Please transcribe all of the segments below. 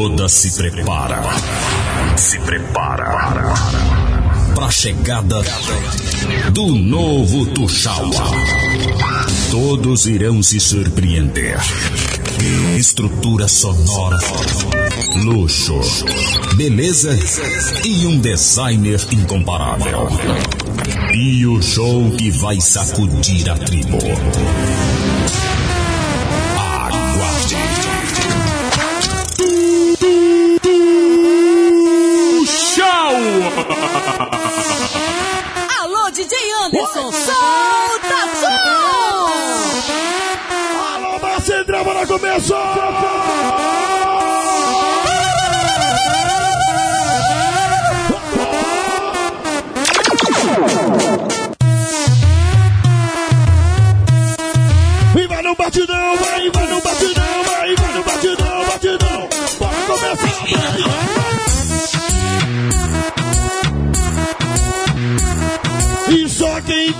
toda se prepara. Se prepara para a chegada do novo Tuxaua. Todos irão se surpreender. Estrutura sonora, luxo, beleza e um designer incomparável. E o show que vai sacudir a tribo. Aguarde. DJ Anderson, solta som! Alô, Macendrão, bora começar!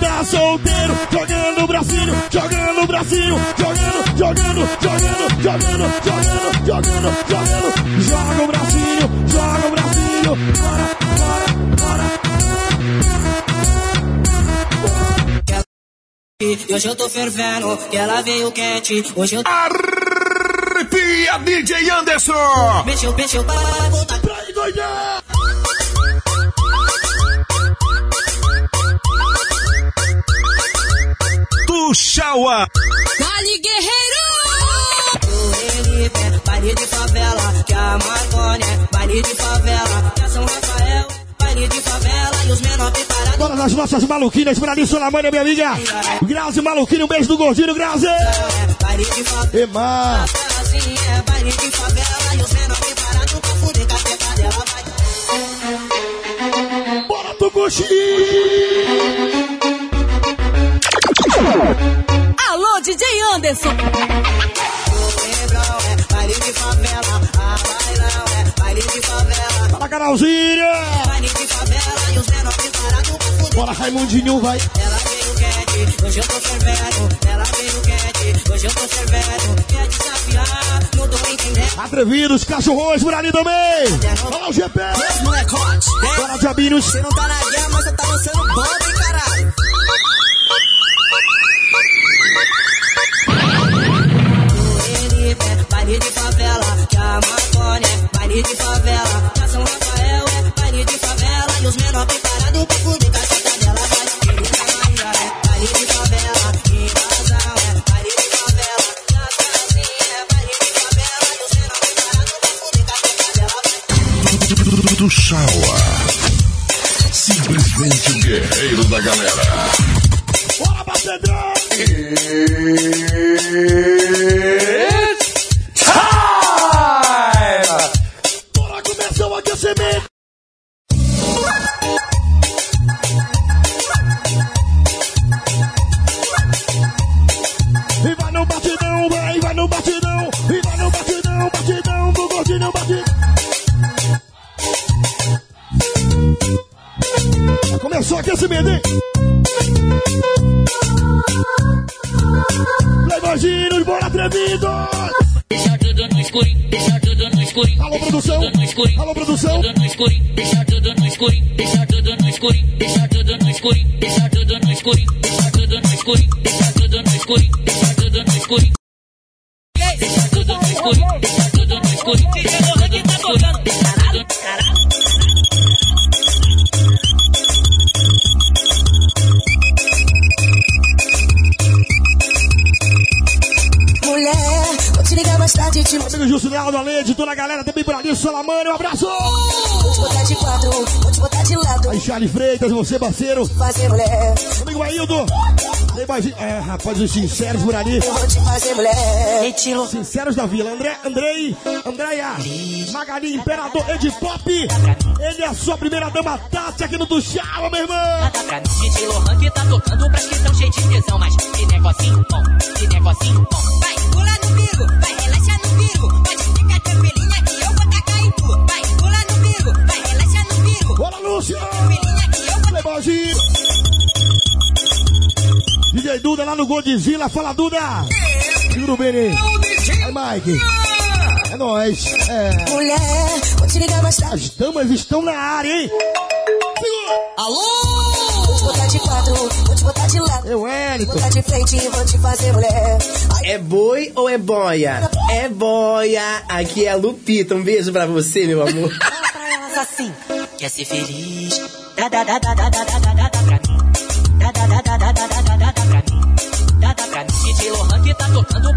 Tá solteiro, jogando o bracinho, jogando o bracinho, jogando, jogando, jogando, jogando, jogando, jogando, jogando. Joga o bracinho, joga o bracinho. Bora, bora, bora. E hoje eu tô fervendo, que ela veio quente. Hoje eu Arrepia, DJ Anderson! mexeu, mexeu para voltar. Pra endoidar. Tuxaua! Dali Guerreiro! Baile de favela, que a Marconi é baile de favela. Que a São Rafael, baile de favela. E os menores preparados. Bora nas nossas maluquinhas, por ali, Solamânia, minha amiga. Grazi Maluquinho, um beijo do gordinho, Grazi. É baile de favela. Emar. Assim é baile de favela. E os menores preparados pra fuder com a teta dela. Vai. Bora, Tucuxi. Alô, DJ Anderson! É baile de favela. A bailão é baile de favela. Fala, Carolzinha. Baile de favela. E os menores preparados pra fuder. Bora, Raimundinho, vai. Ela veio quente, hoje eu tô fervendo. Ela veio quente, hoje eu tô fervendo. Quer desafiar, não tô entendendo. Atrevidos, cachorrões, por ali também. Fala o GP. Molecote, Bora, Diabinhos. você não tá na guerra, mas você tá lançando bomba, hein, caralho. Baile de favela, que a Marconi é baile de favela. Que a São Rafael é baile de favela. E os menores preparados pra fuder com a dela. Vai, na Bahia é baile de favela. Invasão é baile de favela. Nas casinhas é baile de favela. E os menores preparados pra fuder com a dela. Vai. Tuxaua. Simplesmente o guerreiro da galera. Bora, Macedrão. Bora, escurinho. Alô, produção! Tudo no escurinho, deixa tudo no escurinho, deixa tudo no escurinho, deixa tudo no escurinho, Freitas, você, parceiro. Fazer mulher, Amigo Aildo. Playboyzinho, é, rapaz, os sinceros por ali. eu vou te fazer mulher. Etilo. Sinceros da Vila, André, Andrei, Andréia, Magali, Imperador, Ed Pop. Ele é a sua primeira dama, Tati, aqui no Tuxaua, meu irmão. Nada pra mim, DJ Lohan que tá tocando pras que tão cheio de tesão, mas que negocinho bom, que negocinho bom. Vai, pula no bico, vai, relaxa no bico. Pode ficar tranquilinha Duda lá no Godzilla, fala Duda! Segura o Beni. Aí, Mike. É nóis. É. Mulher, vou te ligar mais tarde. As damas estão na área, hein? Segura. Vou te botar de quatro, vou te botar de lado. Eu, Vou Wellington. botar de frente e vou te fazer mulher. Ai, É boi ou é boia? É boia. Aqui é a Lupita. Um beijo pra você, meu amor. fala pra elas assim. Quer ser feliz? Dá, dá, dá, dá, dá, dá, dá, dá,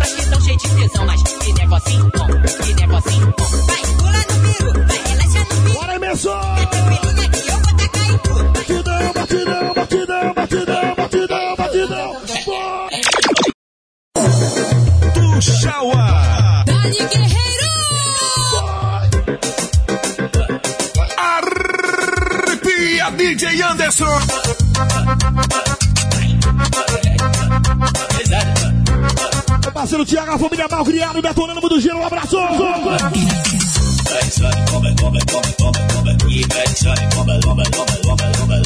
pras que tão cheio de tesão. Mas que negocinho bom, que negocinho bom. Vai, pula no peru, vai, relaxa no peru. Bora, Emerson. Filhinha que eu vou tacar em tudo. Batidão, batidão, batidão, batidão, batidão, batidão. Do Shawa. Dali Guerreiro! Arrepia DJ Anderson. parceiro Tiago, a família mal criado, detonando do gelo Um abraço!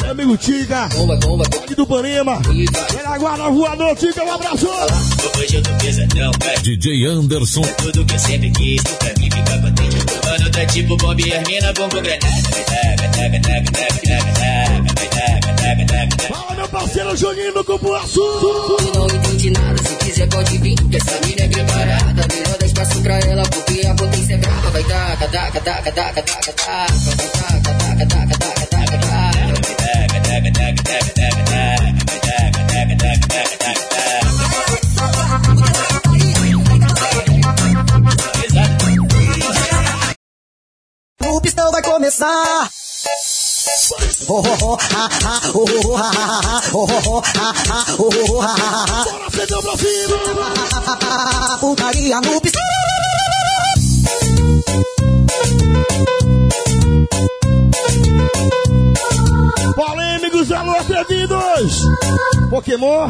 Amigo Tiga, aqui do Panema, ele aguarda o voador, Tiga, um abraço! DJ Anderson. Tudo que eu sempre quis, nunca me fica contente. Mano, tá tipo Bob e Hermina, bom com granada. Fala, parceiro Juninho do Cupuaçu. não entendi nada. Se quiser, pode vir, que essa mina é preparada. Melhor dar espaço pra ela, porque a potência é brava. Vai taca, taca, taca, taca, taca, taca, taca, taca, taca, taca, taca, taca, taca. Taca, taca, taca, taca, taca, taca, taca, taca, taca, taca, taca. O pistão vai começar. Bora prender ha, ha, Putaria no piso. Polêmicos, alô, atrevidos. Pokémon.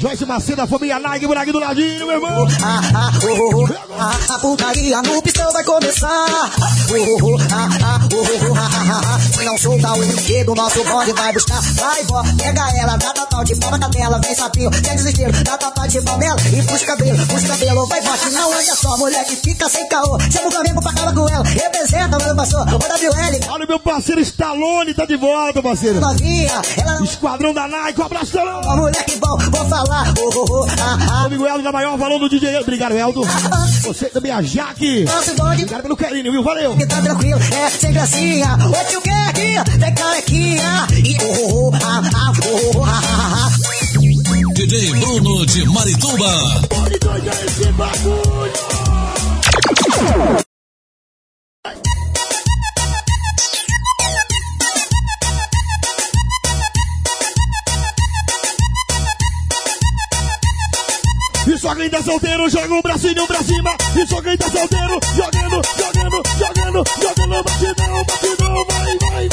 Joyce Macedo, a família Nike, Brag do ladinho, meu irmão. Ah, ah, oh, oh, ah, a putaria no pistão vai começar. Oh, oh, ah, ah, oh, oh, ah, ah, ah. Se não soltar o brinquedo, nosso bonde vai buscar. Vai, vó, pega ela, dá tapa de pau na cadela. Vem sapinho, sem desespero, dá tapa de pau nela e puxa o cabelo, puxa o cabelo. Vai, se não anda só, mulher que fica sem caô. Chama o Flamengo pra acabar com ela. Representa, meu passou, o WL. Olha, meu parceiro Stallone tá de volta, parceiro. Novinha, ela Esquadrão da Nike, um abraço, Stallone. Uma mulher que bom, vou falar. Oh, oh, oh, ah, ah. Amigo Eldo da maior valor do DJ. Obrigado, Eldo. Você também, a Jaque. Obrigado pelo carinho, viu? Valeu. que tá tranquilo, é sem gracinha. O tio quer aqui, tem carequinha. E oh, oh, oh, ah, ah, oh, oh, ah, ah, ah. DJ Bruno de Marituba. Pode doidar esse bagulho. Quem tá solteiro joga o bracinho pra cima. E só quem tá solteiro jogando, jogando, jogando, jogando. Batidão, batidão, vai, vai.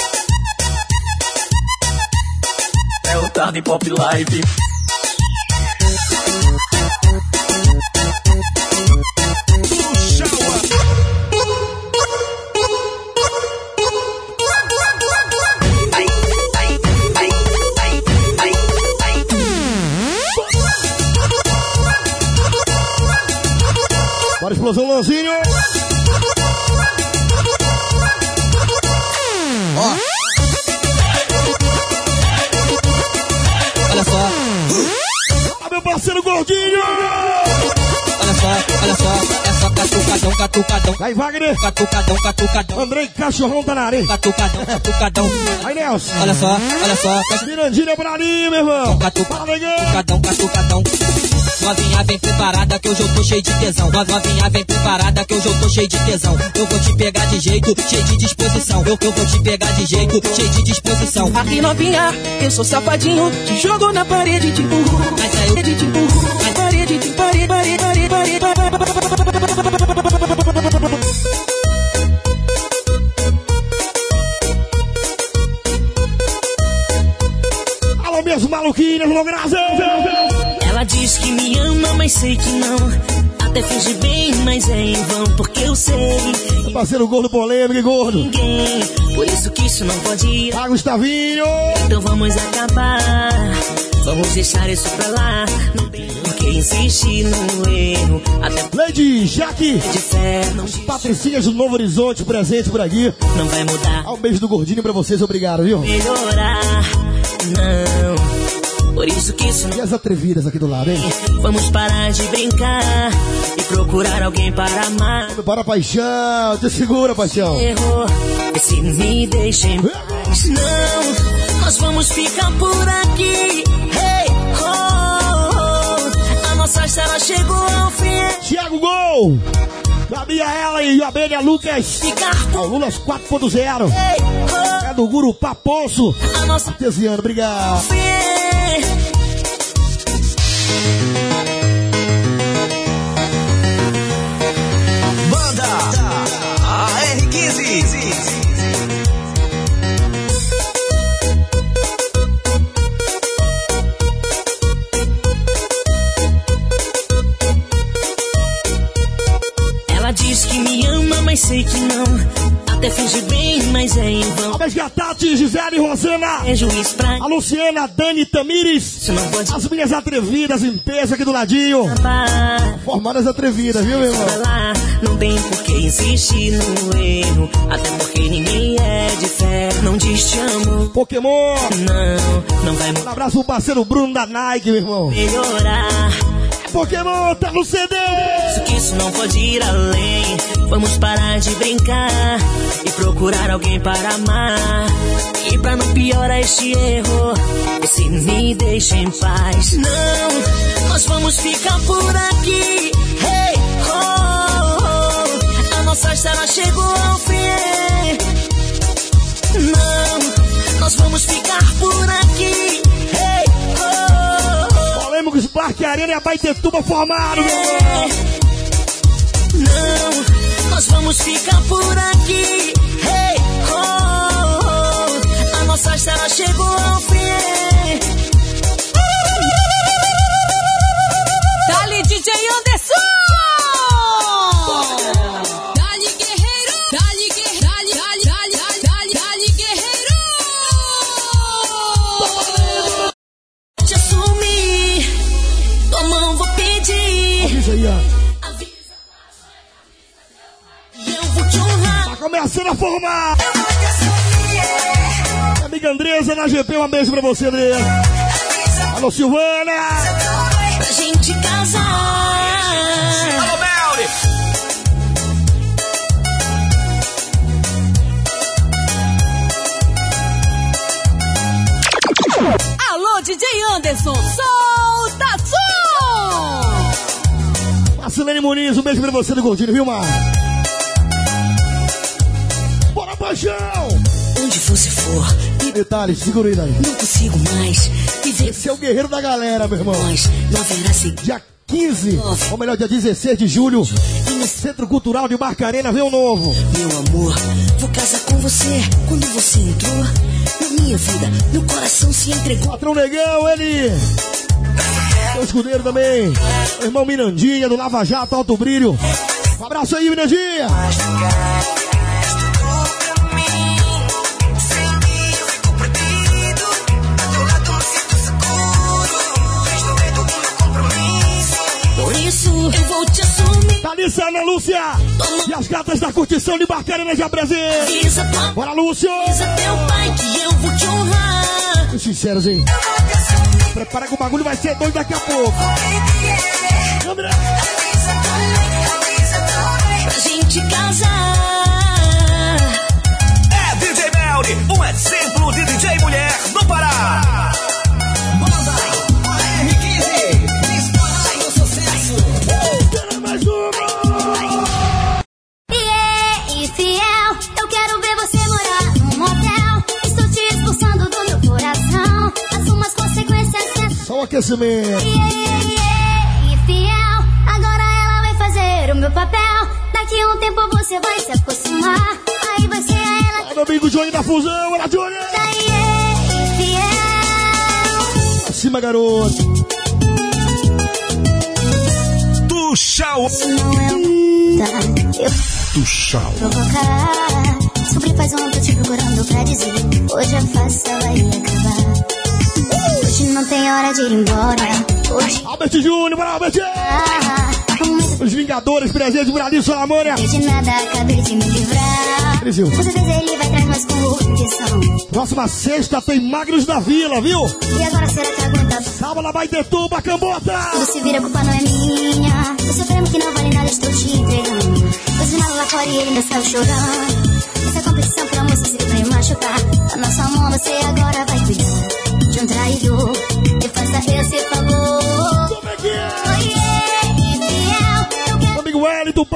É o Tarde Pop Live. Bora, explosão, Lanzinho. Olha só, Ah, meu parceiro gordinho. olha só, olha só. É só catucadão, catucadão. Vai, Wagner. Catucadão, catucadão. Andrei Cachorrão tá na hein? Catucadão, catucadão. Aí, Nelson. Olha só, olha só. Mirandinha por ali, meu irmão. Catucadão, catucadão. Novinha vem preparada que hoje eu tô cheio de tesão. No- Novinha vem preparada que hoje eu tô cheio de tesão. Eu vou te pegar de jeito, cheio de disposição. Eu, eu vou te pegar de jeito, cheio de disposição. Aqui novinha, eu sou safadinho, te jogo na parede, te empurro. Mas aí eu Parede, te empurro. Parede, te parede, parede, parede, parede. Alô, meus maluquinhos, no mas sei que não. Até finge bem, mas é em vão, porque eu sei Parceiro gordo polêmico gordo. ninguém. Por isso que isso não pode ir. Ah, Gustavinho. Então vamos acabar. Vamos deixar isso pra lá. Não tem porquê insistir no erro. Até Lady Jaque, de fé não, do Novo Horizonte, presente por aqui. não vai mudar. Ao beijo do gordinho pra vocês, obrigado, viu? Melhorar, não. Por isso que isso E as atrevidas aqui do lado, hein? Vamos parar de brincar e procurar alguém para amar. Para paixão, te segura, paixão. Errou, se me deixa em paz. Não, nós vamos ficar por aqui. Hey, oh, oh. A nossa estrada chegou ao fim. Tiago Gol! Sabia ela e a abelha Lucas. Ficar por Lulas 4.0. hey, oh. É do Guru Papoço. A nossa Artesiano, obrigado. fim. Banda AR15. Ela diz que me ama, mas sei que não. Até finge bem, mas é em vão. A beijo a Tati, Gisele, Rosana. É juiz Luciana, Dani, Tamires. As minhas atrevidas em peso aqui do ladinho. Formadas atrevidas, viu, meu irmão? não tem por que insistir no erro. Até porque ninguém é de fé. Não diz te amo, Pokémon. não, não vai Um abraço pro parceiro Bruno da Nike, meu irmão. melhorar. Pokémon tá no CD. Isso que isso não pode ir além. Vamos parar de brincar e procurar alguém para amar. E pra não piorar este erro, você me deixa em paz. Não, nós vamos ficar por aqui. Hey, oh, oh, a nossa estrada chegou ao fim. Não, nós vamos ficar por aqui. Hey, oh, oh, Polêmicos Parque Arena e a Baitetuba formaram. Não, nós vamos ficar por aqui. Nossa estrada chegou ao fim. Dali DJ Anderson! Dali Guerreiro! Dali Guerreiro! Dali, dali, dali, dali, dali, Guerreiro! Te assumir, tua mão vou pedir. Avisa aí, ó. Eu vou te honrar. Tá começando a formar. Amiga Andresa na GP, um beijo pra você, Andresa. Alô, Silvana. Pra gente casar. Alô, Melri. Alô, DJ Anderson! Solta som! Marcelene Muniz, um beijo pra você do Gordinho, viu, Mar? Bora, paixão. Onde você for, Detalhes, segura aí, não consigo mais viver Esse é o guerreiro da galera, meu irmão. nós. Não haverá seguir. Dia 15, ou melhor, dia 16 de julho, no Centro Cultural de Barcarena, vem o novo. Meu amor, vou casar com você. Quando você entrou na minha vida, meu coração se entregou. Patrão Negão, ele. Meu escudeiro também. Meu irmão Mirandinha, do Lava Jato, Alto Brilho. Um abraço aí, Mirandinha. Eu vou te assumir. Thalissa, Ana Lúcia. E as gatas da curtição de Barcarena já presente. Avisa Bora, Lúcio. avisa teu pai que eu vou te honrar. Os sinceros, hein? Prepara que o bagulho vai ser doido daqui a pouco. André. Pra gente casar. Aquecimento. E fiel, agora ela vai fazer o meu papel. Daqui a um tempo você vai se acostumar. Aí vai ser ela Meu amigo Johnny da Fusão. Bora, Johnny. e fiel. Acima, garoto. Do Chau. Isso não é tá, eu Do Chau. provocar. Descobri faz um tô te procurando pra dizer. Hoje a farsa vai acabar. Hoje não tem hora de ir embora. Hoje Albert Júnior, bora, Betinho! Ah, um Os Vingadores, presente por ali, sua Amônia. de nada, acabei de me livrar. Brasil. Com certeza ele vai trazer mais condição. Próxima sexta tem Magros da Vila, viu? E agora será que aguenta? Sábado lá vai ter tuba, cambota! Se vira, a culpa não é minha. Eu sofrendo que não vale nada, estou te entregando. Tô sinal lá fora e ele ainda saiu chorando. Essa competição pra moça se vai machucar. A nossa mão você agora vai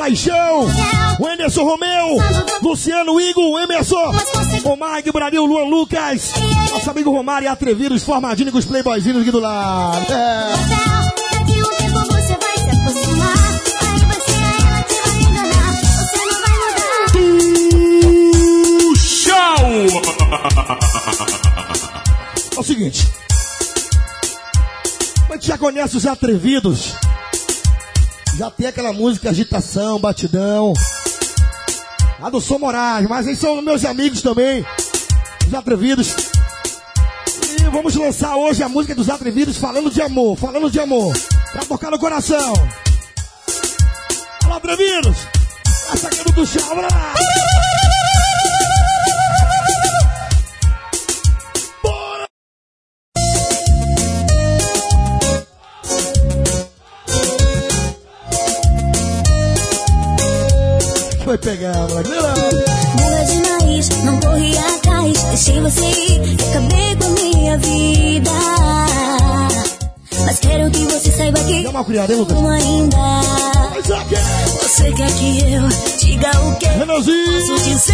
Paixão, o Emerson Romeu, Luciano Igor, Emerson, Omar Brasil, Luan Lucas, nosso amigo Romário e Atrevidos, formadinho com os playboyzinhos aqui do lado. É. É o seguinte. A gente já conhece os atrevidos. Já tem aquela música agitação, batidão. A do Som Moraes, mas eles são meus amigos também. Os atrevidos. E vamos lançar hoje a música dos atrevidos falando de amor, falando de amor. Pra tocar no coração. Fala, atrevidos! Essa aqui é do chão, Foi pegar, moleque. Vai lá. Mula demais, não corri atrás. Deixei você ir, acabei com a minha vida. Mas quero que você saiba que Dá uma criada, hein, Lucas? ainda. Mas aqui! Você quer que eu diga o que Renanzinho! posso dizer?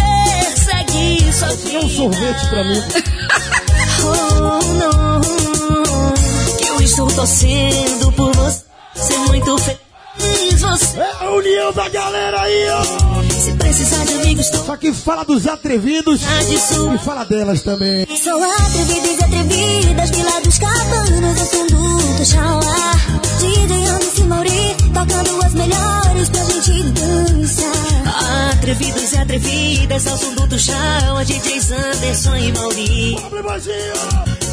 Segue sua Dê um sorvete pra mim. Oh, não. Que eu estou torcendo por você. Ser muito feliz. Você, É a união da galera aí, ó! se precisar de amigos, estou Só que fala dos atrevidos de e fala delas também. Sou atrevidas e atrevidas, Vila dos Cabanos, eu sou do DJ tocando as melhores pra gente dançar. Atrevidos e atrevidas ao som do Tuxal, a DJs Anderson e Mauri.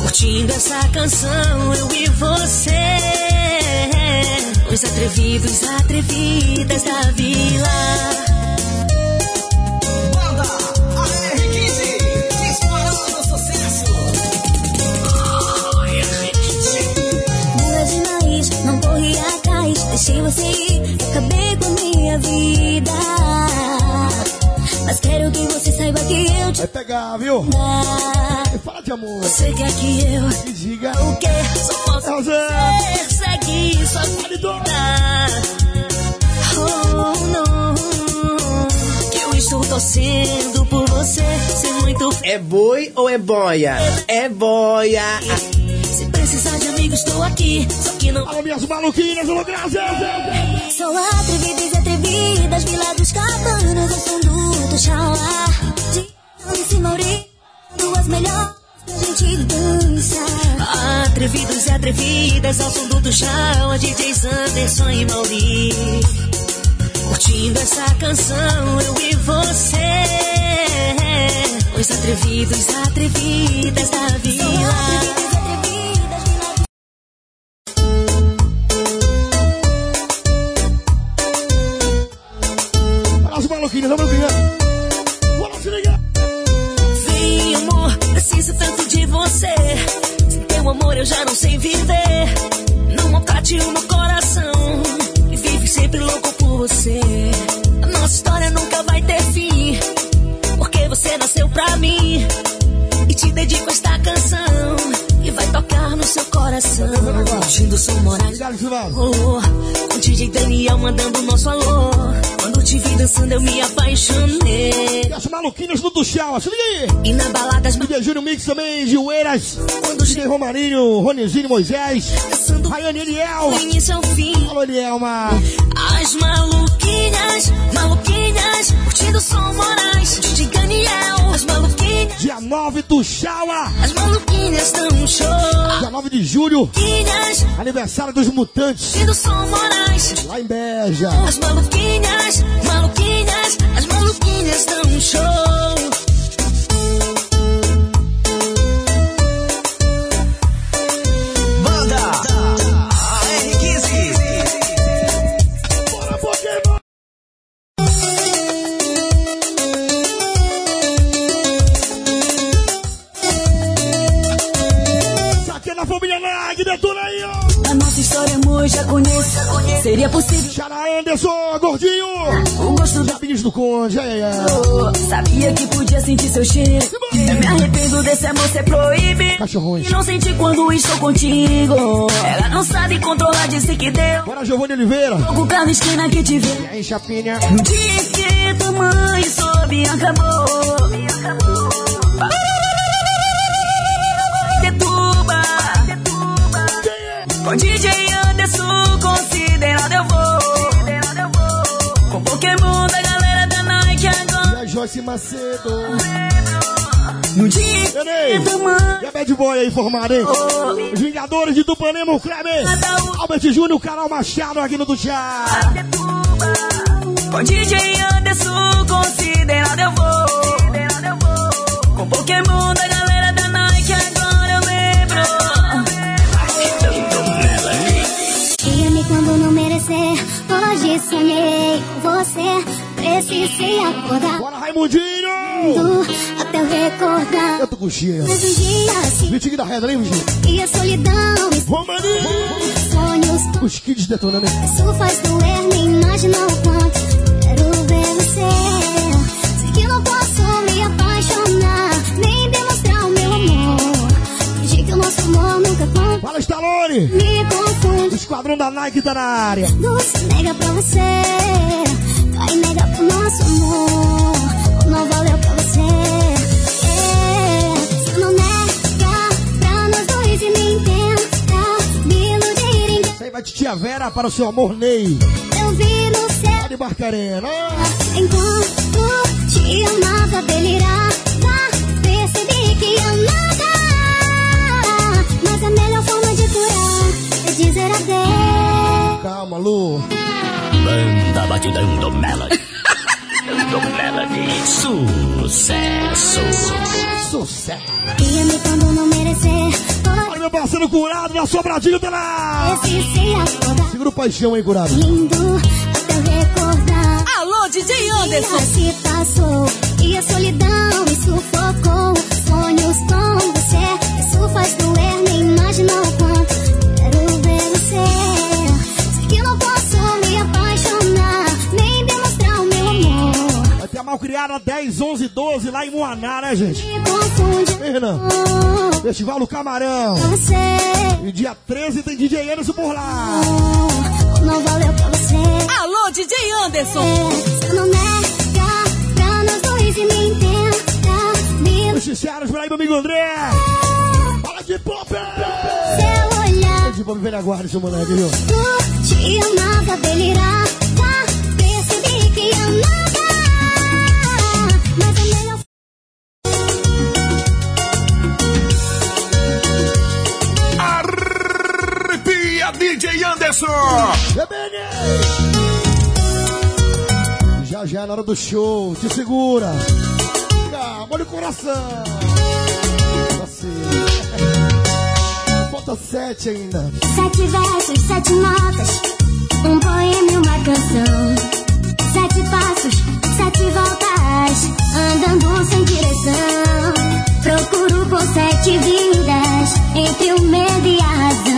Curtindo essa canção, eu e você. Os atrevidos, atrevidas da vila. Que você saiba que eu te Vai pegar, viu? E fala de amor. Você quer que eu E diga. o que? Só posso É o Zé. ser, seguir sua vida. Oh, não. Que eu estou torcendo por você ser muito É boi ou é boia? É boia. Se precisar de amigo, estou aqui. Só que não Alô, minhas maluquinhas, alô, Graça! Sou atrevidas e atrevidas, Cabanos, eu sou do Tuxalá. De Alice Mauri, duas melhores pra gente dançar. Atrevidos e atrevidas ao som do Tuxal, a DJs Anderson e Mauri. Curtindo essa canção, eu e você. Os atrevidos, atrevidas da vila. Curtindo o som Moraes. Obrigado, Silvano. Oh, o DJ Daniel mandando nosso alô. Quando te vi dançando eu me apaixonei. E as maluquinhas do Tuxal, se liga aí! E na balada as DJ Júnior Mix também, Gileiras, Quando DJ Romarinho, Ronizinho Moisés, dançando Rayane Eliel. do início ao fim. Alô, Elielma. As maluquinhas, maluquinhas, curtindo o som Moraes. DJ Daniel, as maluquinhas, Dia 9 do Chaua. as maluquinhas dão um show. Dia 9 de julho, Maluquinhas, aniversário dos Mutantes. curtindo o som Moraes. Lá em Beja. As maluquinhas, maluquinhas, as maluquinhas dão um show. Já conheço. Seria possível. Xará Anderson, gordinho! O gosto da Bis do Conde, é, é. Sabia que podia sentir seu cheiro. Eu me arrependo desse amor ser proibido. Cachorrões. E não senti quando estou contigo. Ela não sabe controlar, disse que deu. Bora, Giovanni Oliveira. Fogo na esquina que te vê. E aí, Chapinha? Diz que tua mãe soube e acabou. E Joyce Macedo. No dia. E a Bad Boy aí formada, hein? Os Vingadores de Tupanema, o Kleber. Albert Júnior, o Carol Machado aqui no Tutiá. Com DJ Anderson, considerado eu vou. Com Pokémon da galera da Nike, agora eu lembro. Ia-me quando não merecer. Hoje sonhei com você. Precisei acordar. Bora, Raimundinho! Até eu recordar. Eu tô com. Mas um dia assim. Vitinho da Reda, hein, Vitinho? E a solidão. Romaninho! Sonhos. Os kids detonando? Isso faz doer, nem imagina o quanto. Quero ver você. Sei que não posso me apaixonar. Nem demonstrar o meu amor. Fingir que o nosso amor nunca conta. Fala, Stallone! Me confunde. O esquadrão da Nike tá na área. Doce nega pra você. Cai nega pro nosso amor. Não valeu pra você. É, se não nega pra nós dois e me entenda. Me iludir em Isso aí vai de tia Vera para o seu amor Ney. eu vi no céu. De Barcarena. Enquanto te amava, delirava. Percebi que amava. Mas a melhor forma de curar é dizer adeus. Calma, Lu. Banda Batidão do Melody. do Melody. Sucesso. Sucesso. Ia-me quando não merecer. Olha meu parceiro curado na sobradinha tá acordar. Segura o paixão aí, curado. Lindo até recordar. Alô, DJ Anderson. Se passou e a solidão me sufocou. Sonhos com você, isso faz doer, nem imagina o quanto. Quero ver você. Malcriada 10, 11, 12 lá em Moaná, né, gente? Oh, Festival do Camarão. E dia 13 tem DJ Anderson por lá. não valeu pra você. Alô, DJ Anderson. Você não nega pra nós dois e me entenda. Me Os Chicharos por aí, meu amigo André. Fala de pop. seu olhar. De pop velha guarda, seu moleque, viu? Tu te amava, delirava. Percebi que amava. Rebene! Já já é na hora do show, te segura. Calma, olha o coração. Vacilo. Falta sete ainda. Sete versos, sete notas. Um poema e uma canção. Sete passos, sete voltas. Andando sem direção. Procuro por sete vidas. Entre o medo e a razão.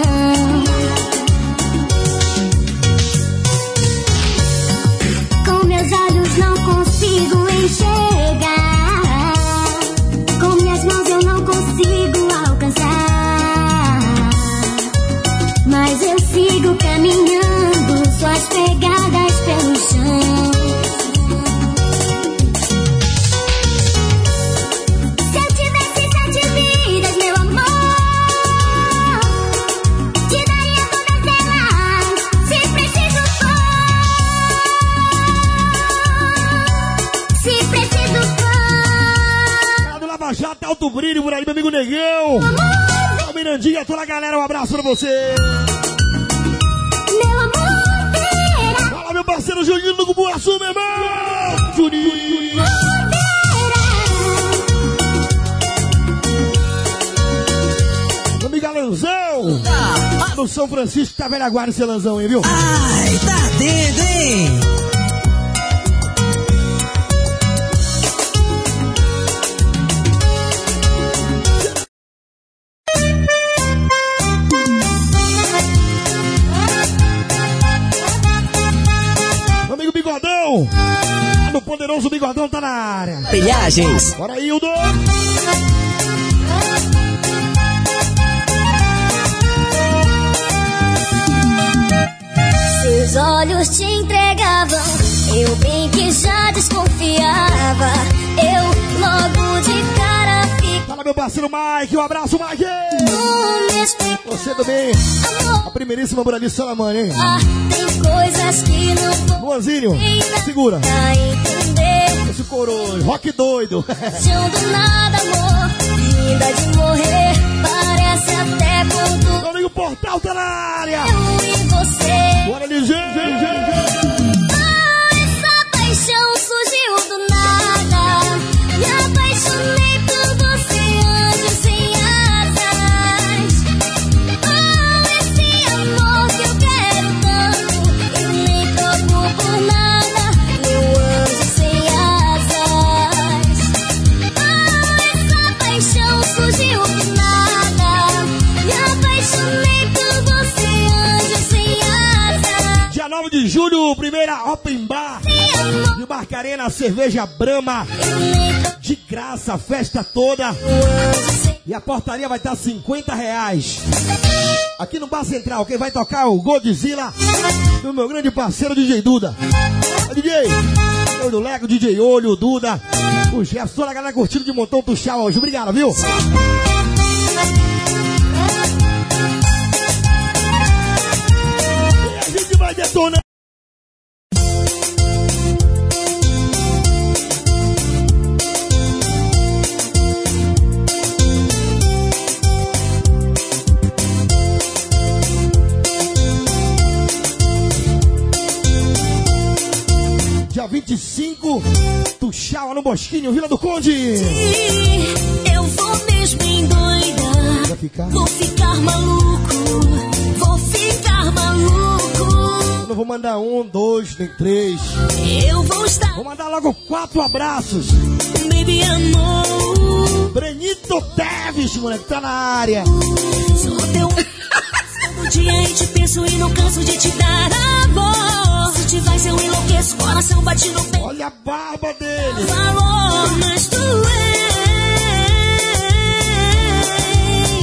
Brilho por aí, meu amigo Negão. Ô, Mirandinha, toda a galera, um abraço pra você. Meu amor, Fala, meu parceiro Juninho do Cubuaçu, meu irmão. Juninho. Meu amigo Alanzão. No São Francisco, tá velha guarda esse Alanzão aí, viu? Ai, tá dentro, hein? Poderoso bigodão tá na área. Pilhagens. Bora, Hildo. Seus olhos te entregavam, eu bem que já desconfiava. Eu logo de cara fico Fala, meu parceiro Mike. Um abraço, Mike. Você também. A primeiríssima moralista Salamane, hein? Ah, tem coisas que não vou Luanzinho, segura. pra Esse coroa, rock doido. Do nada, amor, linda de morrer. Parece até ponto Meu amigo Portal tá na área. eu e você. Bora, DJ. Ah, Barcarena, cerveja Brama. De graça, a festa toda. E a portaria vai estar 50 reais. Aqui no Bar Central, quem vai tocar é o Godzilla do meu grande parceiro DJ Duda. Ô, DJ, eu do Lego, DJ Olho, o Duda, o Jefferson, toda a galera curtindo de montão do chá hoje. Obrigado, viu? E a gente vai detonar. 25, Tuxaua no Bosquinho, Vila do Conde. Eu vou mesmo endoidar. Vai ficar? Vou ficar maluco. Vou ficar maluco. Eu não vou mandar um, dois, nem três. Eu vou estar, Vou mandar logo quatro abraços. baby, amor. Brenito Teves, moleque, tá na área. Sou teu. Todo dia eu te penso e não canso de te dar amor. Se te vais, eu enlouqueço. Coração bate no peito. Olha a barba dele. valor, mas tu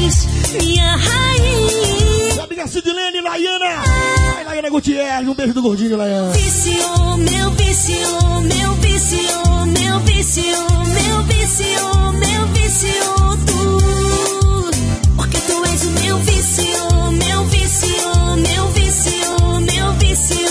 és minha raiz. Minha amiga Sidilene, Laiana. Aí, Laiana Gutierrez, um beijo do gordinho, Laiana. Vício, meu vício, meu vício, meu vício, meu vício, meu vício, tu. Porque tu és o meu vício, meu vício, meu vício, meu vício,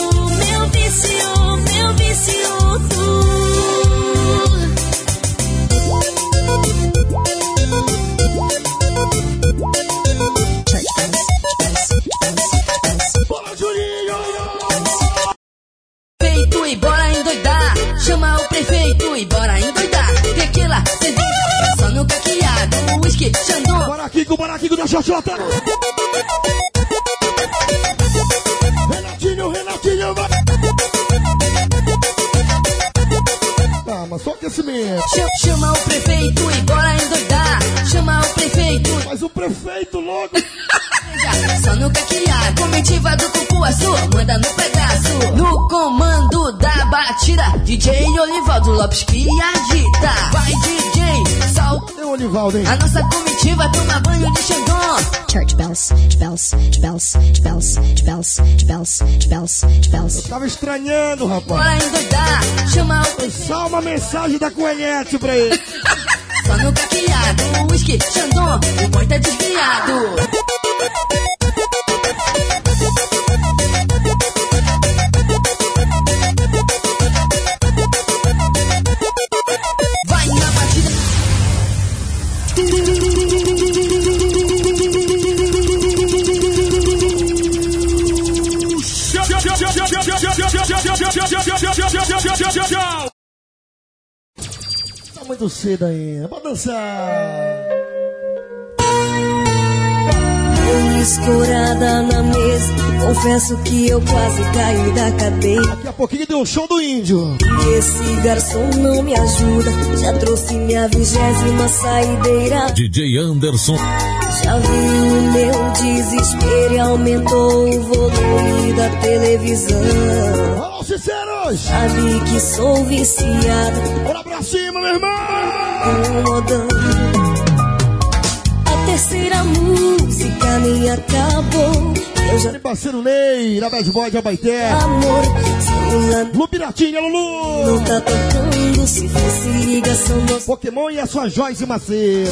endoidar. Chama o prefeito e bora endoidar. Tequila, cerveja, só no caqueado. Whisky, xandão. Bora, Kiko, bora, Kiko da Xoxota. Renatinho, Renatinho, vai. Calma, só aquecimento. Ch- Chama o prefeito e bora endoidar. Chama o prefeito. Mas o prefeito logo. Só no caqueado. Comitiva do cupuaçu. Manda no pedaço. No comando DJ Olivaldo Lopes que agita. Vai, DJ. Tem o Olivaldo, hein? A nossa comitiva toma banho de Xandão. Church bells, bells, bells, bells, bells, bells, bells, bells. Tava estranhando, rapaz. Bora endoidar. Chama o só uma mensagem da Coelhete pra ele. Só no caqueado, whisky, xandão, o boi tá desviado. Cedo ainda. Bora dançar. Escorada na mesa, confesso que eu quase caí da cadeira. Daqui a pouquinho tem um show do índio. E esse garçom não me ajuda, já trouxe minha vigésima saideira. DJ Anderson. Já viu o meu desespero e aumentou o volume da televisão. Sinceros! Sabe que sou viciada Bora pra cima, meu irmão! com o modão. A terceira música nem acabou. Eu já Meu parceiro Ney, na Bad Boy de Abaité. amor, celular Lu Piratinha, Lulu! não tá tocando. Se fosse ligação, nosso Pokémon e a sua Joyce Macedo.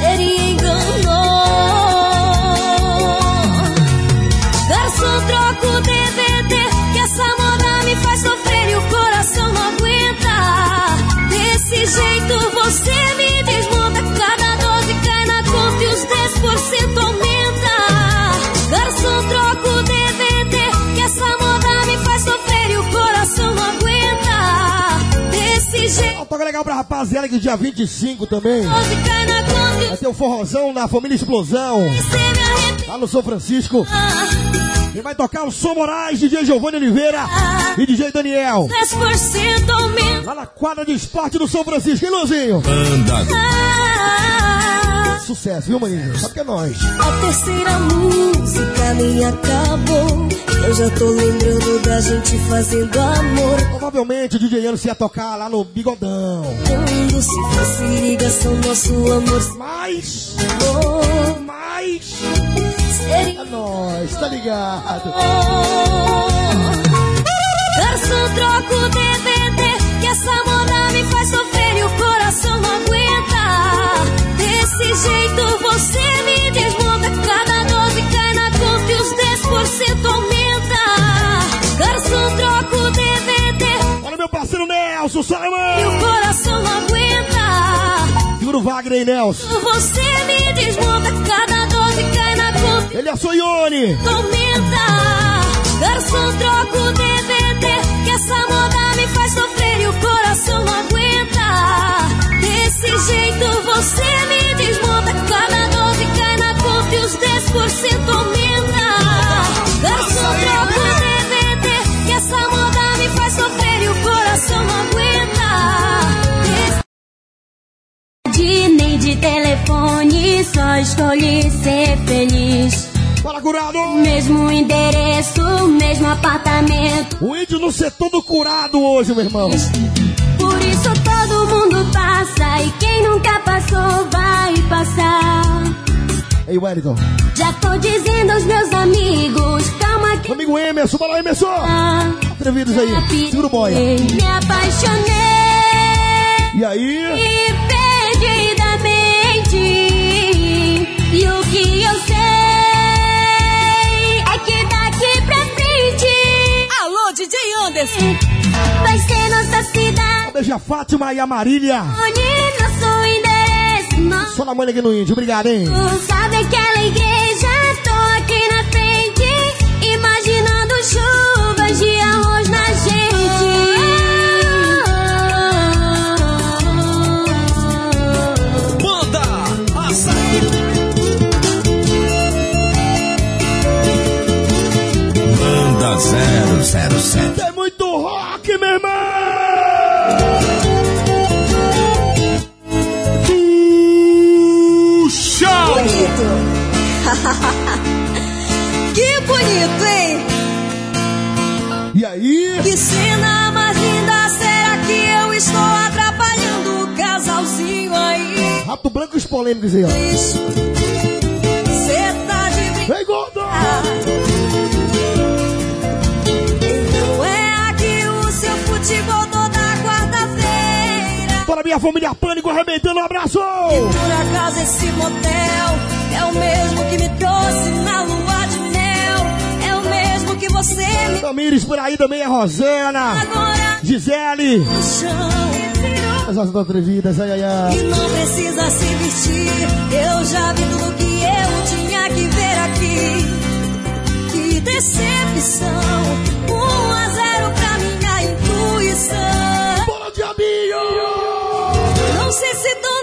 seria engano. Garçom, troca o rapaziada que dia 25 também. e Vai ter o forrozão na Família Explosão. Lá no São Francisco. Quem vai tocar o Som Moraes, DJ Giovanni Oliveira e DJ Daniel. 10% aumenta. Lá na quadra de esporte do São Francisco, hein, Luzinho? Sucesso, viu, maninho? Só que é nóis. A terceira música nem acabou. Eu já tô lembrando da gente fazendo amor. Provavelmente o DJ Ano se ia tocar lá no Bigodão. Quando se fosse ligação, nosso amor Mas, oh, mas, seria é nóis, tá ligado? Garçom, troca o DVD, que essa moda me faz sofrer Desse jeito você me desmonta, cada dose cai na conta e os 10% aumenta. Garçom, troca o DVD Olha meu parceiro Nelson, sai, e o coração não aguenta. Segura o Wagner e Nelson. Você me desmonta, cada dose cai na conta Ele é a Soione. aumenta. Garçom, troca o DVD, que essa moda me faz sofrer e o coração não aguenta. Desse jeito você me só escolhi ser feliz. Fala, curado! Mesmo endereço, mesmo apartamento. O índio no setor do curado hoje, meu irmão. Por isso todo mundo passa e quem nunca passou vai passar. Ei, Wellington. Já tô dizendo aos meus amigos, calma que Amigo Emerson, bora lá, Emerson! tá. Atrevidos aí, segura o boia. Me apaixonei E aí? e que eu sei é que daqui pra frente Alô, DJ Anderson! vai ser nossa cidade. Beijo a Fátima e a Marília. Onde nosso endereço Só na manhã aqui no índio, obrigado, hein? Sabe aquela igreja? Cena mais linda! Será que eu estou atrapalhando o casalzinho aí? Rato branco e os polêmicos aí, ó. Isso. Cê tá de brincadeira. Vem, gordo! Então é aqui o seu futebol toda quarta-feira. Para minha família Pânico arrebentando, um abraço! Por acaso esse motel é o mesmo que me trouxe na lua você Tamires por aí também, a Rosana, agora Gisele. no chão. As nossas atrevidas, ai, ai, E ai. não precisa se vestir. Eu já vi tudo que eu tinha que ver aqui. Que decepção. Um a zero pra minha intuição. Bola diabinho! Não sei se tô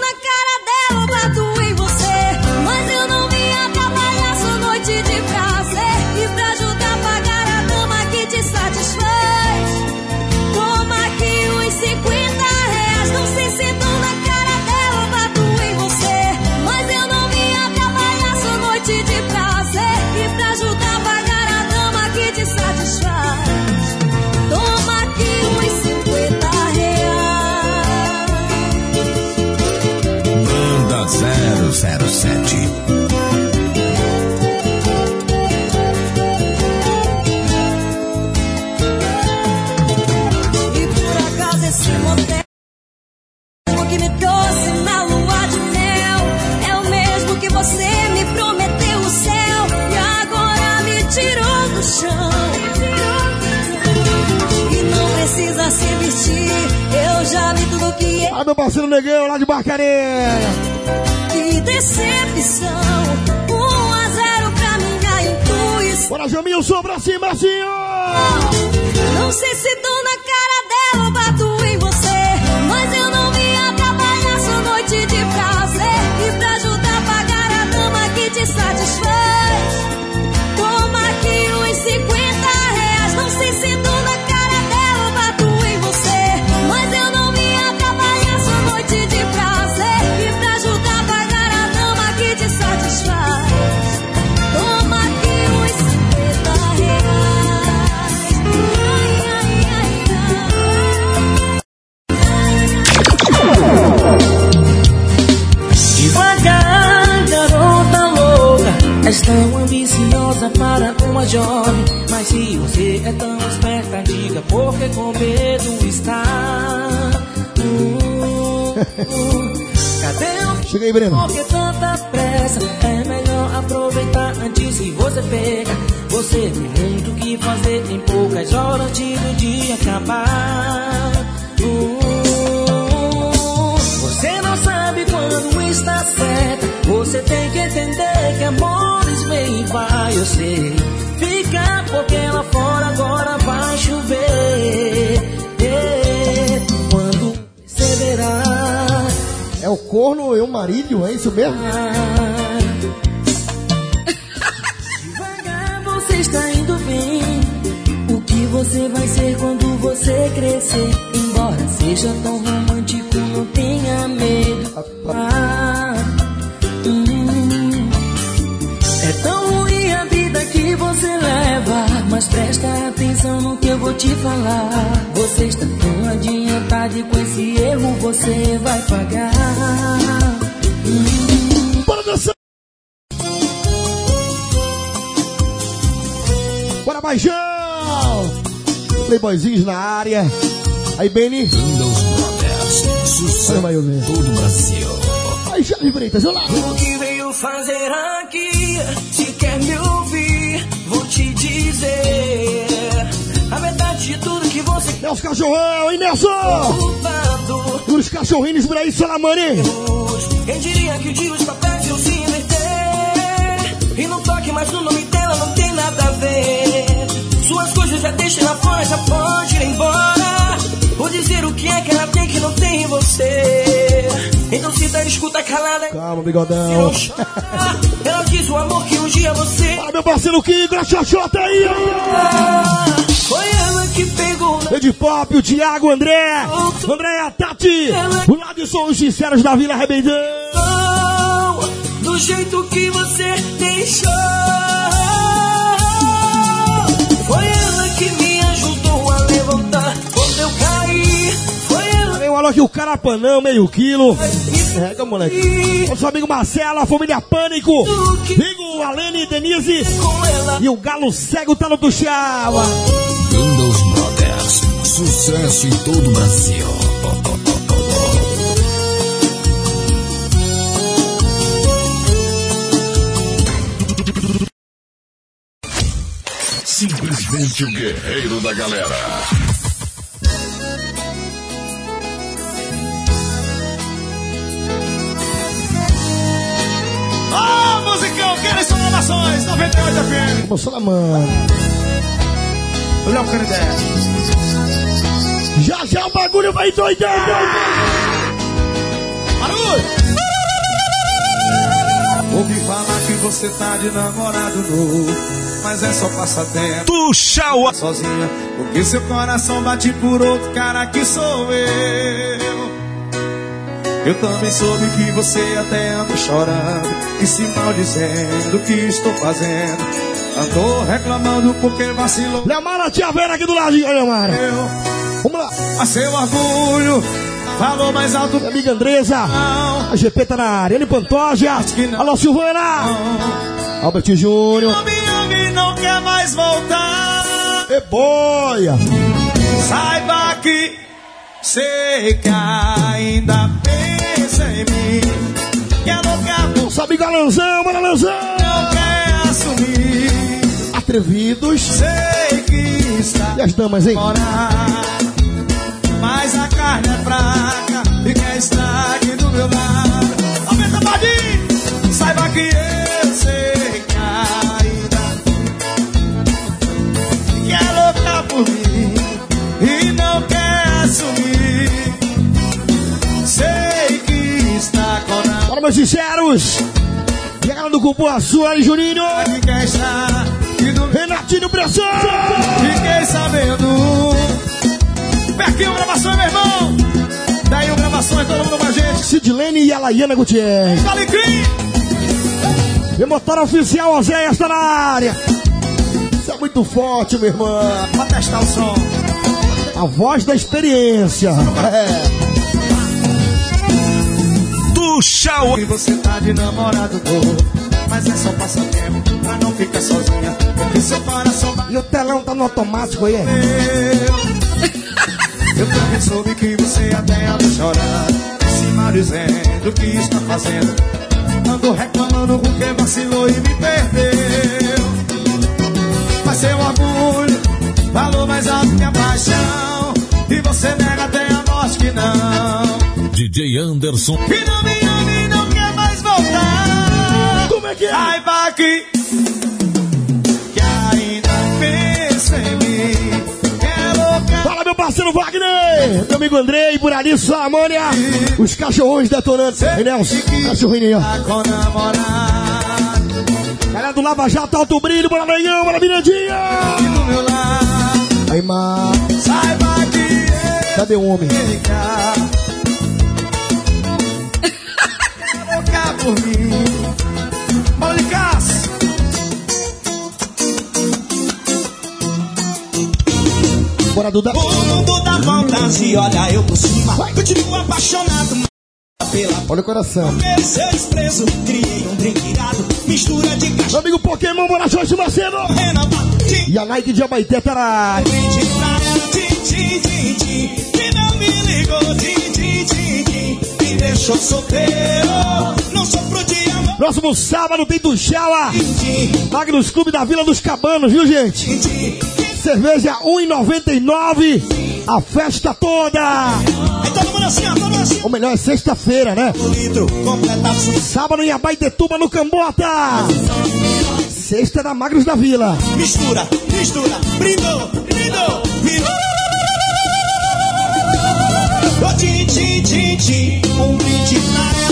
sei. Fica porque lá fora agora vai chover. É, Quando verá. É o corno e o marido, é isso mesmo? Devagar você está indo bem. O que você vai ser quando você crescer? Embora seja tão romântico, não tenha medo. Presta atenção no que eu vou te falar. Você está tão adiantado e com esse erro você vai pagar. Hum. Bora dançar! Bora, Baixão! Playboyzinhos na área. Aí, Benny. Windows Brothers. Olha, Sucesso todo o Brasil. Aí, Charlie Freitas, olha lá. O que veio fazer aqui? É os cachorrão, hein, Nelson? E os cachorrinhos por aí, Solamani. Quem diria que o dia os papéis iam se inverter? E não toque mais no nome dela, não tem nada a ver. Suas coisas já deixa lá fora, já pode ir embora. Vou dizer o que é que ela tem que não tem em você. Então se der, escuta calada. Calma, bigodão. chora. Ela diz o amor que um dia você Fala, meu parceiro Kiko, a xoxota aí, ó. Foi ela que pegou Ed Pop, o Thiago, o André. O André, a Tati. O Ladson, os sinceros da Vila Arrebentão. mão, do jeito que você deixou. Foi ela que me ajudou a levantar quando eu caí. Foi ela Alô aqui, o Carapanão, meio quilo. Rega, moleque. Nosso amigo Marcelo, a família Pânico. Rigo, Alene, Denise. com ela. E o Galo Cego tá no Tuxiaba. Sucesso em todo o Brasil. Simplesmente o guerreiro da galera. Ô, musicão, quero exclamações, 98 FM. Vamos Solamani. Léo Canidé. Já já o bagulho vai doidar. Barulho! Ouvi falar que você tá de namorado novo, mas é só passatempo. Puxa o Sozinha, porque seu coração bate por outro cara que sou eu. Eu também soube que você até anda chorando e se maldizendo o que estou fazendo. Andou reclamando porque vacilou. Leomara, tia Vera aqui do. Olha, Leomara. Eu, Vamos lá. a seu orgulho, falou mais alto Minha amiga Andresa. A GP tá na área. Ele Pantoja. Alô, Silvana. Albert Júnior. Não me ame, não quer mais voltar. E boia. Saiba que sei que ainda pensa em mim. Que é louca Nosso amigo Alanzão. Bora, Alanzão. não quer assumir. Atrevidos. Sei que está E as damas, hein? morar. Mas a carne é fraca e quer está aqui do meu lado. Aumenta, pode Saiba que eu sei que ainda que é louca por mim e não quer assumir. Sei que está com a Bora, meus sinceros. E a galera do Cupuaçu, ali, Juninho. que quer estar aqui do meu Renatinho Pressão. Fiquei sabendo. Perquinho gravações, meu irmão. Daí um gravações, todo mundo com a gente. Sidlene e a Laiana Gutierrez. Alecrim. E motor oficial Oséias tá na área. Isso é muito forte, meu irmão. Pra testar o som. A voz da experiência. É. Do Chau. E você tá de namorado novo. Mas é só passatempo pra não ficar sozinha. Porque seu coração E o telão tá no automático aí. é? Eu também soube que você até anda chorando Em cima dizendo o que está fazendo. Ando reclamando porque vacilou e me perdeu. Mas seu orgulho falou mais alto que a paixão. E você nega até a morte que não. DJ Anderson. Que não me ama e não quer mais voltar. Como é que é? Saiba que Que ainda pensa em parceiro Wagner! Meu amigo Andrei, por ali, só Amônia. Os cachorrões detonantes. Ei, Nelson, cachorrinho aí, ó. Galera do Lava Jato, Alto Brilho, bora Leão, bora Mirandinha! Aí, ma... Saiba que Cadê o homem? louca por mim Bora, Duda. O mundo da fantasia, olha eu por cima. Continuo apaixonado pela Olha o coração. pelo seu desprezo. Criei um drink irado, mistura de Meu amigo Pokémon, bora Jorge renovado. E a Nike de Abaité tim. Que não me ligou. Me deixou solteiro. Não sofro de amor, Próximo sábado tem do tim, Magnus Clube da Vila dos Cabanos, viu, gente? Cerveja 1,99. A festa toda. Todo mundo assim, ó, todo mundo assim. Ou melhor, é sexta-feira, né? Su- Sábado em Abaitetuba, no Cambota. Sexta da Magros da Vila. Mistura, mistura, brindou, brindou, brindou. Ô, tim, tim, tim, tim, um brinde pra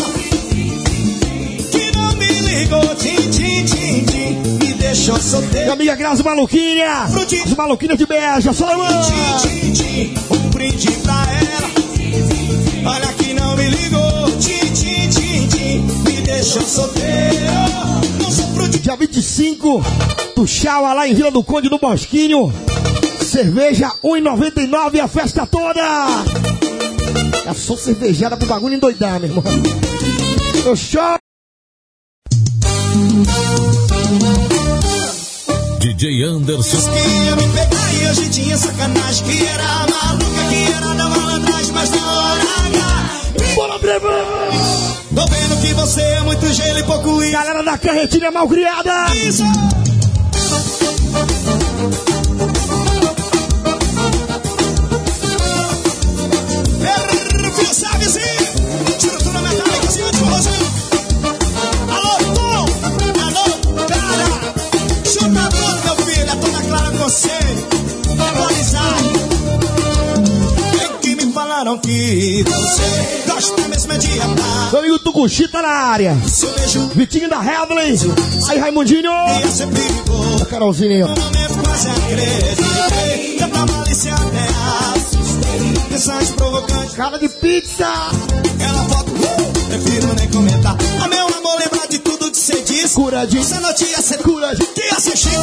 ligou, tim, tim, tim, tim, me deixou Minha solteiro. amiga Grazi Maluquinha. As maluquinhas de Beja, só irmã. Tim, tim, tim, um brinde pra ela. Olha que não me ligou, tim, tim, tim, tim, me deixou solteiro. Não sofro de Dia 25, do Chala, lá em Vila do Conde, no Bosquinho. Cerveja 1,99 a festa toda. É só cervejada pro bagulho endoidar, meu irmão. Eu choro. DJ Anderson. que ia me pegar e hoje tinha sacanagem Que era maluca, que era da malandragem Mas na hora H Bora! Tô vendo que você é muito gelo e pouco isso Galera da carretinha mal criada. Isso Filho, sabe sim Conselho Valorizado É que me falaram que você Gosta mesmo é de andar Meu amigo Tucuxi tá na área. Vitinho da Headley. Aí, Raimundinho. ia A Carolzinha. No momento quase acreditei Tanta malícia até assustei Cara de pizza. Aquela foto, uh, prefiro nem comentar A meu amor lembrar de tudo que você disse Curadinho. Você não tinha ser Curadinho. que ia chique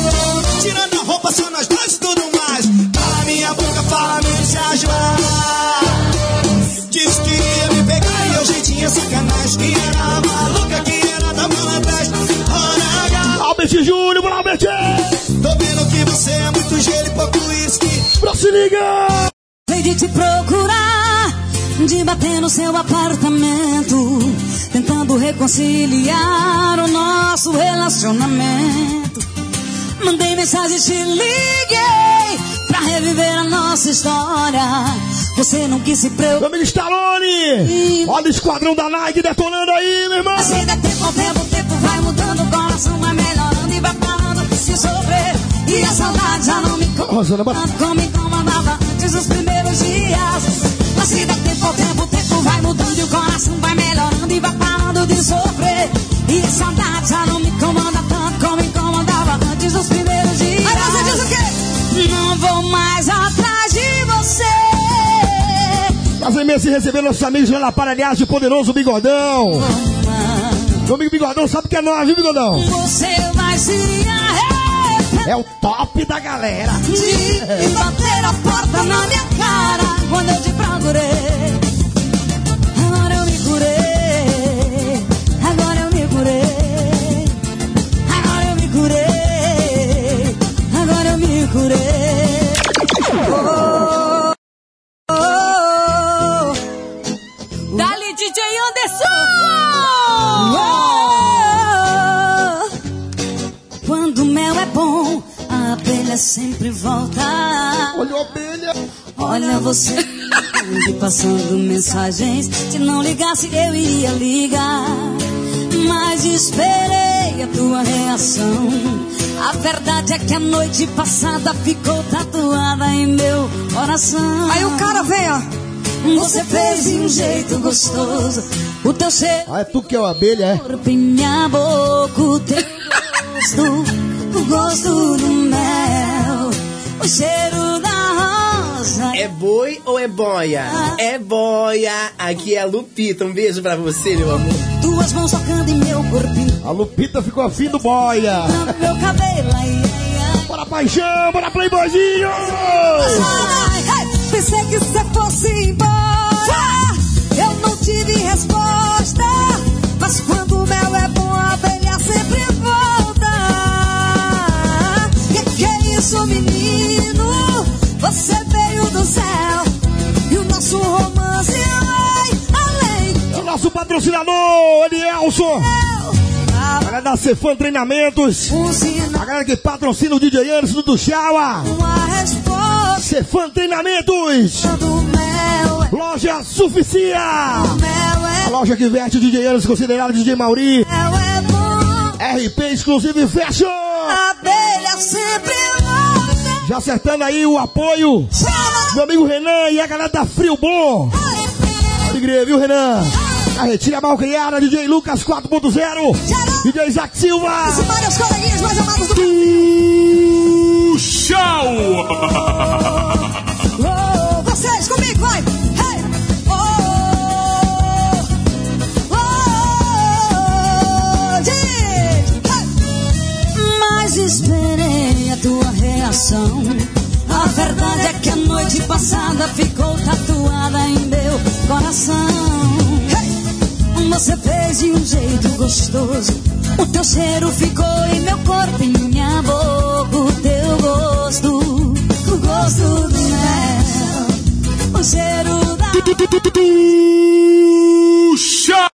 Tirando se ligar. Veio de te procurar, de bater no seu apartamento, tentando reconciliar o nosso relacionamento. Mandei mensagem, te liguei pra reviver a nossa história. Você não quis se preocupar. Amigo Stallone! Olha o esquadrão da Nike detonando aí, meu irmão! Der tempo ao tempo, o tempo vai mudando, o coração vai melhorando e vai parando de se sofrer. E a saudade já não me incomodava como incomodava antes dos primeiros dias. Mas se der tempo ao tempo, o tempo vai mudando e o coração vai melhorando e vai parando de sofrer. E a saudade já não me incomoda tanto como incomodava antes dos primeiros dias. Aí você diz o quê? Não vou mais atrás de você. Prazer imenso em receber nossos amigos lá na Paralhagem, poderoso Bigodão. Meu amigo Bigodão sabe que é nós, viu, Bigodão? Você vai se. É o top da galera. de bater a porta na minha cara quando eu te procurei. Agora eu me curei, agora eu me curei, agora eu me curei, agora eu me curei. Oh, oh, oh. Dali DJ Anderson! Sempre volta. Olha a abelha. Olha você ande passando mensagens. Se não ligasse, eu iria ligar. Mas esperei a tua reação. A verdade é que a noite passada ficou tatuada em meu coração. Aí o cara vem, ó. Você fez de um jeito gostoso. O teu cheiro Ah, é tu que é o abelha, é? corpo em minha boca, o teu gosto, o gosto do mel, o cheiro da rosa. É boi ou é boia? É boia. Aqui é a Lupita. Um beijo pra você, meu amor. Tuas mãos tocando em meu corpinho, A Lupita ficou afim do boia. no meu cabelo, ai, ai, ai. Bora paixão, bora playboyzinho! Ai, ai, pensei que você fosse embora. Elielson. A galera da Cefan Treinamentos. A galera que patrocina o DJ Anderson do resposta Cefan Treinamentos. Loja Suficia. A loja que veste o DJ Anderson, considerado DJ Mauri. RP Exclusive Fashion. Abelha sempre. Já acertando aí o apoio. Meu amigo Renan e a galera da Frio Bom. Crer, viu, Renan? A Retira Malcriada, DJ Lucas 4.0. DJ Isaac Silva. E vários coleguinhas mais amados do Oh, vocês comigo, vai! Hey! Oh, oh, oh, diz! Hey! Mas esperei a tua reação. A verdade é que a noite passada ficou tatuada em meu coração. Você fez de um jeito gostoso. O teu cheiro ficou em meu corpo, em minha boca. O teu gosto, o gosto do mel, o cheiro da. Puxa!